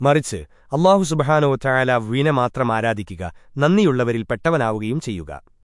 മറിച്ച് അള്ളാഹു സുബഹാനോ ചായാല വീണ മാത്രം ആരാധിക്കുക നന്ദിയുള്ളവരിൽ പെട്ടവനാവുകയും ചെയ്യുക.